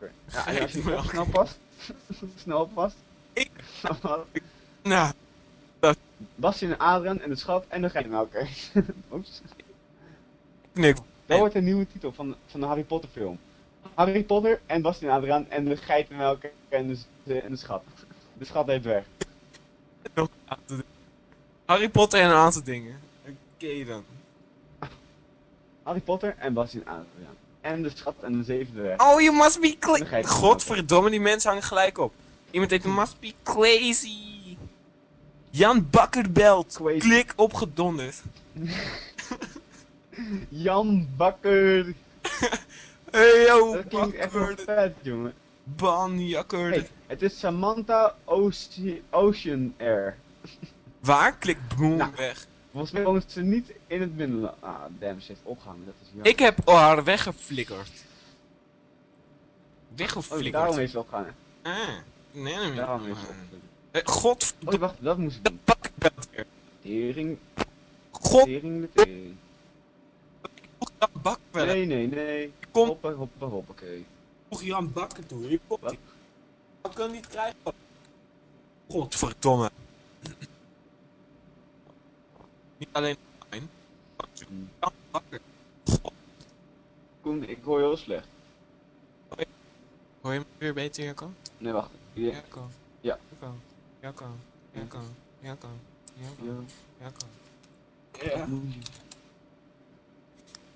Ja, en als je Geitenmelk. snel past. snel past. Ik-. Nou, Bastien en Adrian en de schat en de geitenmelker. Oeps. knik. Dat wordt een nieuwe titel van, van de Harry Potter film. Harry Potter en Bastien en Adriaan en de geitenmelker en de, de, en de schat. De schat heeft weg. Harry Potter en een aantal dingen. Oké dan. Harry Potter en Bastien en Adriaan. En de schat en de zevende weg. Oh, you must be crazy. Godverdomme, die mensen hangen gelijk op. Iemand heet must be crazy. Jan Bakkerbelt. Crazy. Klik opgedonderd. Jan Bakker. Hey yo, Dat klinkt echt wel vet, jongen. Ban, Jakker. Hey, het is Samantha Oce- Ocean Air. Waar? Klik boom Nou. weg. Volgens mij woont ze niet in het binnenland. Ah, damn, ze heeft opgehangen. Dat is jammer. Ik heb haar weggeflikkerd. Oh, Weggeflikkerd. daarom heeft ze opgehangen. Ah, nee, nee, nee. Daarom heeft ze opgehangen. Eh, God, Oh, wacht, dat moest ik de doen. bakkerbelt weer. Tering, God, tering, de tering. Jan Bakker. Nee, nee, nee. Kom. Hoppa, hoppa, hoppakee. Vroeg Jan Bakker toe. Ik kom Wat? niet. Dat kan niet krijgen. Godverdomme. Niet alleen mijn. God, Koen, ik hoor je heel slecht. hoor je me weer beter, Jacco? Nee, wacht. Ja. Jacco. Ja. Jacco. Jacco. Jacco. Jacco. Jacco. Ja. Jacco. Ja.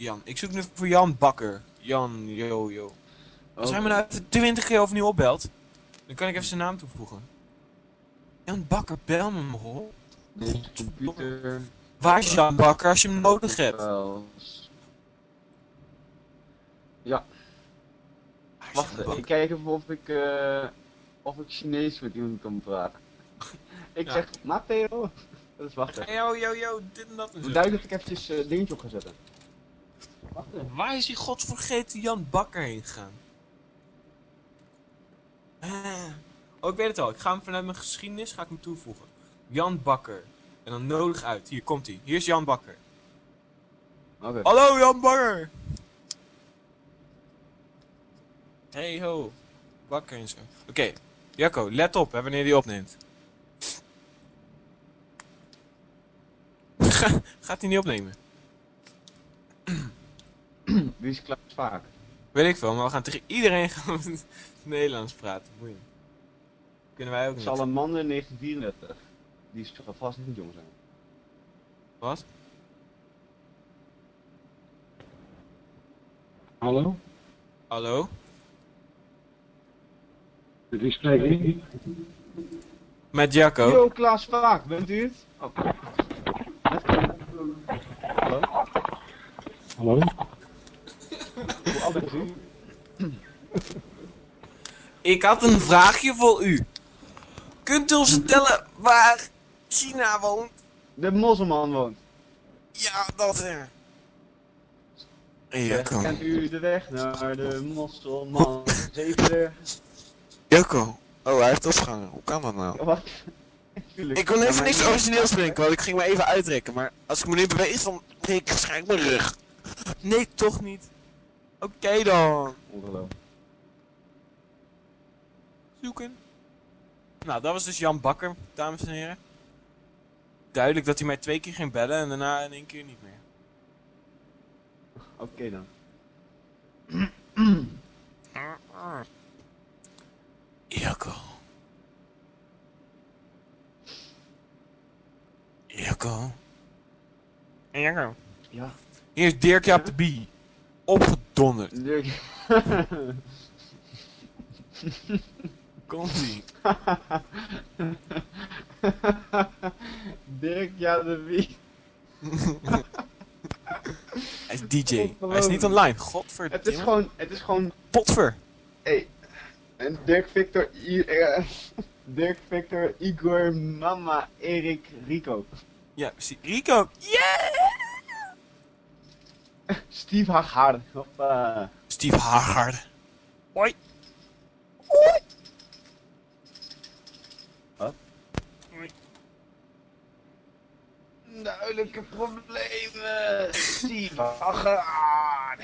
Jan. Ik zoek nu voor Jan Bakker. Jan Jojo. Als Oh. hij me nou even 20 keer overnieuw opbelt, dan kan ik even zijn naam toevoegen. Jan Bakker, bel me maar. Deze computer. Waar is Jan Bakker als je hem nodig hebt? Ja, wacht. Ik kijk even of ik, eh, of ik Chinees met iemand kan praten. ik Ja. zeg, Matteo. Dat is wachten. Yo, yo, yo, dit en dat. Duidelijk dat ik eventjes eh dingetje op ga zetten. Waar is die godvergeten Jan Bakker heen gegaan? Ah. Oh, ik weet het al. Ik ga hem vanuit mijn geschiedenis ga ik hem toevoegen. Jan Bakker. En dan nodig uit. Hier komt hij. Hier is Jan Bakker. Hallo Jan Bakker! Hey ho. Bakker en zo. Oké. Jacco, let op hè, wanneer die opneemt. Gaat hij niet opnemen? Wie is Klaas Vaak? Weet ik veel, maar we gaan tegen iedereen gaan het Nederlands praten. Boeien. Kunnen wij ook niet. Salamander 1934. Die zal vast niet jong zijn. Wat? Hallo? Hallo? Wie spreekt u? Met Jacco? Yo, Klaas Vaak, bent u het? Oh. Hallo? Hallo? U? Ik had een vraagje voor u. Kunt u ons vertellen waar China woont? De mosselman woont. Ja, dat er. Zeg, Jacco. Kent u de weg naar de mosselman? Zeker. Jacco. Oh, hij heeft opgehangen. Hoe kan dat nou? Wat? Ik wil Ja, even niks origineels drinken, want ik ging me even uitrekken. Maar als ik me nu beweeg, dan breek ik waarschijnlijk mijn rug. Nee, toch niet. Oké dan. Ongelooflijk. Zoeken. Nou, dat was dus Jan Bakker, dames en heren. Duidelijk dat hij mij twee keer ging bellen en daarna in één keer niet meer. Oké dan. Jacco. Jacco. En Jacco. Ja. Hier is Dirk Jaap de Bie. Opgedonderd. Dirk. Komt-ie. Dirk, ja, de wie? Hij is DJ. Hij is niet online. Godverdomme. Het is gewoon, het is gewoon, Potver. hey. En Dirk Victor, I, eh, Dirk Victor, Igor, Mama, Erik, Rico. Ja, precies. Rico. Yeah! Steve Hagard. Hoppa. Steve Haggard. Hoi. Wat? Hoi. Duidelijke problemen. Steve Hagard.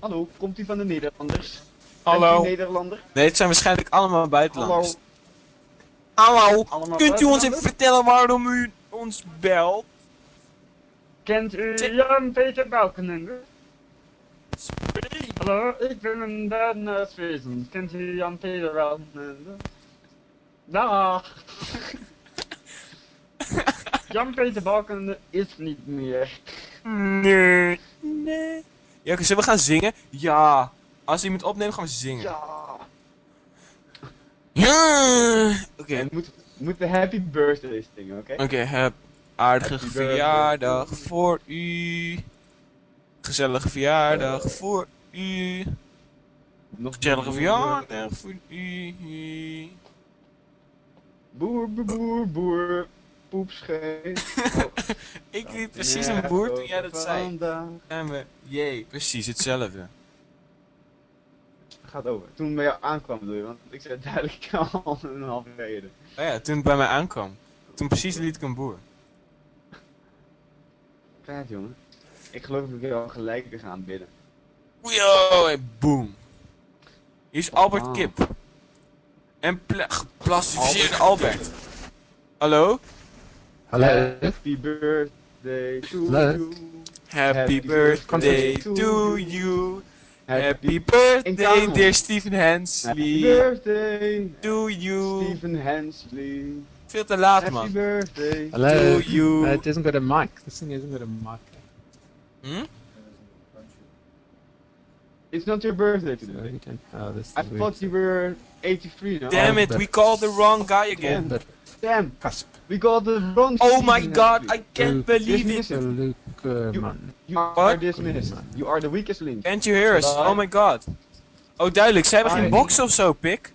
Hallo, komt u van de Nederlanders? Hallo. Bent u Nederlander? Nee, het zijn waarschijnlijk allemaal buitenlanders. Hallo. Hallo. Allemaal Kunt u ons even vertellen waarom u ons belt? Kent u Jan-Peter Balkenende? Hallo, ik ben een Dennis Wezen. Kent u Jan-Peter Balkenende? Dag! Jan-Peter Balkenende is niet meer. Nee. Nee. Ja, oké, zullen we gaan zingen? Ja. Als iemand opneemt, gaan we zingen. Ja. Ja. Oké. En moet, moet de happy birthday zingen, oké? Oké, Happy birthday. verjaardag voor u. Gezellige verjaardag voor u. Nog Gezellige verjaardag voor u. Boer, boer, boer, boer. Poepscheet. Ik liep precies een boer toen jij dat zei. En we, jee, precies hetzelfde. Gaat over. Toen bij jou aankwam bedoel je, want ik zei duidelijk al een half geleden. Oh ja, toen het bij mij aankwam. Toen precies liet ik een boer. Jongen. Ik geloof dat ik jou gelijk ga aanbidden. Yo, hey, boom. Hier is Albert Ah. Kip. En pla- geplastificeerde Albert. Hallo? Hallo? Happy birthday to Hallo? you. Happy Happy birthday birthday to you. Happy, Happy birthday, dear Stephen happy Hensley. birthday. To you. Stephen Hensley. Veel te laat, Happy man. birthday. Hello? Do you- Uh, it isn't got a mic. This thing isn't got a mic. Hm? It's not your birthday today. Oh, this is I weird. thought you were 83 now. Damn it, we called the wrong guy again. But Damn, Cusp. we called the wrong Oh my god, I can't believe it. Luke, uh, You- You are What? dismissed. You are the weakest link. Can't you hear us? Bye. Oh my god. Oh duidelijk, ze hebben geen Bye. box of zo, pik.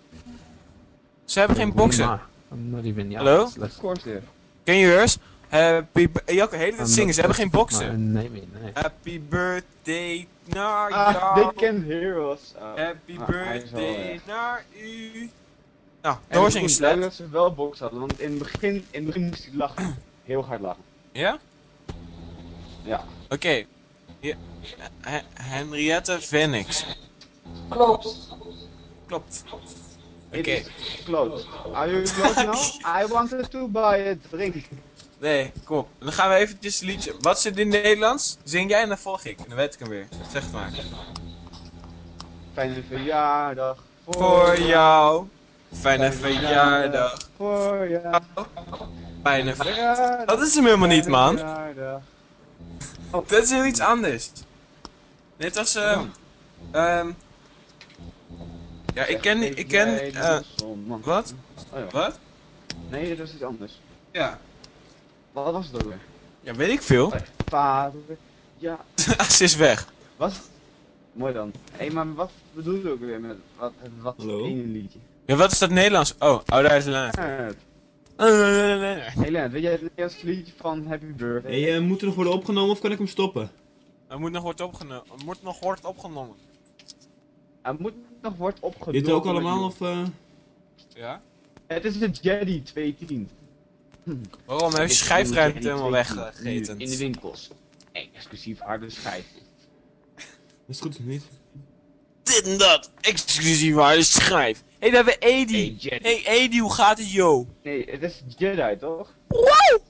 Ze hebben geen boxen. Not even young. Hallo? Of course, yeah. Can you hear us? Happy Jakke, hele tijd zingen, ze hebben geen boxen. Nee, nee, nee. Happy birthday naar Ah, they jou. can't hear us. Uh, Happy Ah, birthday naar u. Nou, en doorzingen is Slet. dat ze wel box hadden, want in het begin, in het begin moest hij lachen. Heel hard lachen. Ja? Ja. Oké. Hier- He- Henriette Phoenix. Klopt. Klopt. Oké. Is closed. Are you close now? I wanted to buy a drink. Nee, kom op. Dan gaan we eventjes een liedje. Wat het in het Nederlands? Zing jij en dan volg ik. En dan weet ik hem weer. Zeg het maar. Fijne verjaardag. Voor jou. Fijne verjaardag. Voor jou. Fijne verjaardag. Dat is hem helemaal niet, man. Dat is heel iets anders. Net als, ehm... ehm ja, ik ken... Ik ken... eh, wat? Oh ja. Wat? Nee, dat is iets anders. Ja. Wat was het ook weer? Ja, weet ik veel. Vader. Ja, Ze is weg. wat? Mooi dan. Hé, maar wat bedoel je ook weer met wat, wat Hallo? ene liedje? Ja, wat is dat Nederlands? Oh, daar is Lennart. Lennart. Lennart. Hey Lennart, weet jij het eerste liedje van Happy Birthday? Hey, eh, moet er nog worden opgenomen of kan ik hem stoppen? Er moet nog worden opgenomen. Er moet nog worden opgenomen. Hij moet nog worden opgenomen. Dit ook allemaal of... eh? Ja? Het is de Jedi 210. Waarom? Heb je schijfruimte helemaal 210, weggegeten? In de winkels. Exclusief harde schijf. Dat is goed of niet? Dit en dat. Exclusief harde schijf. Hé, hey, daar hebben we Edi. Hey. Hey, Edi, hoe gaat het, yo? Nee, het is Jedi toch? Wow!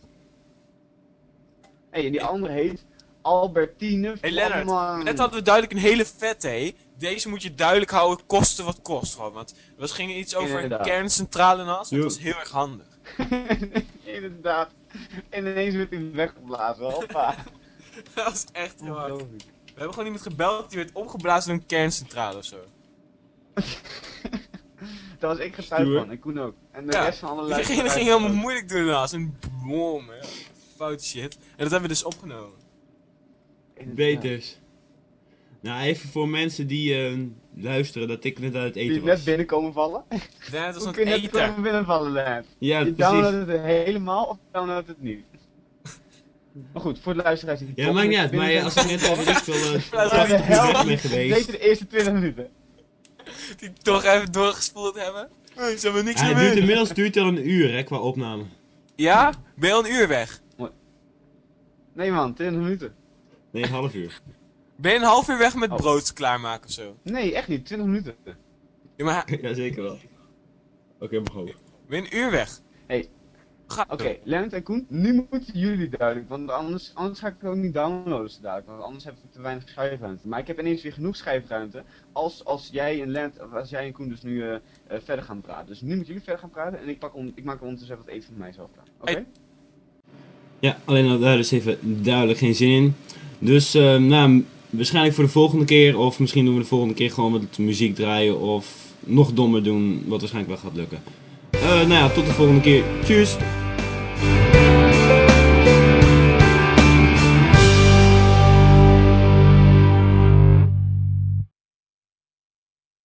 Hé, en die andere heet Albertine Hey, Lennart. Net hadden we duidelijk een hele vette, hé. Deze moet je duidelijk houden, kosten wat kost, gewoon. Want we gingen iets over een kerncentrale naast. Dat was heel erg handig. Inderdaad. En ineens werd hij weggeblazen. Hoppa. Dat was echt heel hard. We hebben gewoon iemand gebeld, die werd opgeblazen door een kerncentrale of zo. Daar was ik Stoer. van. En Koen ook. En de Ja. rest van alle ging, die luisteraars ging helemaal moeilijk doen naast. Een bom, ja. Fout shit. En dat hebben we dus opgenomen. Inderdaad. Beters. Nou, even voor mensen die eh, luisteren dat ik net uit het Die eten net was. binnenkomen vallen. Net als Hoe een kun je net komen binnenvallen? Ja, Je precies. downloadt het helemaal of downloadt het niet? Maar goed, voor de luisteraars die Ja, maakt niet net uit, maar ja, als ik net ik veel Ja, uh, ben geweest. De eerste 20 minuten. Die toch even doorgespoeld hebben. Ze hebben niks Ja, meer het duurt inmiddels duurt al een uur hè, qua opname. Ja? Ben je al een uur weg? Nee man, 20 minuten. Nee, een half uur. Ben je een half uur weg met Oh. brood klaarmaken of zo? Nee, echt niet, 20 minuten. Ja, maar ja, zeker wel. Oké, begonnen. ben je een uur weg? Hey. Ga. Oké, Lennart en Koen, nu moeten jullie duidelijk, want anders, anders ga ik het ook niet downloaden zo dadelijk, want anders heb ik te weinig schijfruimte. Maar ik heb ineens weer genoeg schijfruimte als, als jij en Lennart, of als jij en Koen dus nu eh, eh, verder gaan praten. Dus nu moeten jullie verder gaan praten en ik, pak on, ik maak ondertussen even wat eten van mijzelf klaar. Oké? Hey. Ja, alleen al daar is even duidelijk geen zin in. Dus, eh, nou, waarschijnlijk voor de volgende keer, of misschien doen we de volgende keer gewoon wat muziek draaien, of nog dommer doen, wat waarschijnlijk wel gaat lukken. Eh, nou ja, tot de volgende keer. Tjus!